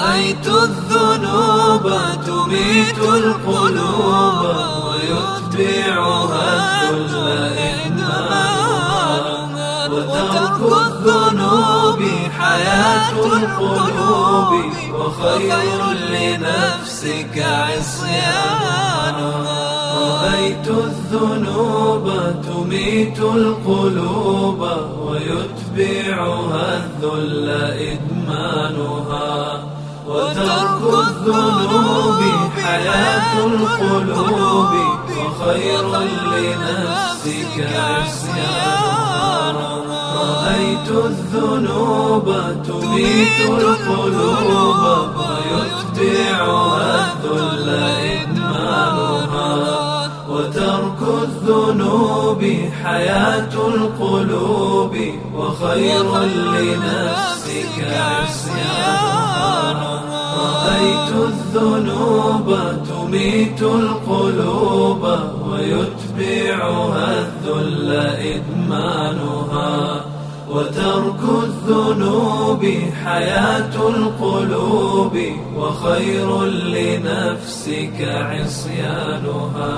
رأيت الذنوب تميت القلوب ويتبعها الذل وترك الذنوب حياة القلوب وخير لنفسك عصيانها رأيت الذنوب تميت القلوب ويتبعها الذل إدمانها. وترك الذنوب حياة القلوب وخير لنفسك عصيانها رأيت الذنوب تميت القلوب ويتبعها الذل إدمانها. وترك الذنوب حياة القلوب وخير لنفسك رأيت الذنوب تميت القلوب ويتبعها الذل إدمانها وترك الذنوب حياة القلوب وخير لنفسك عصيانها